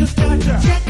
Just.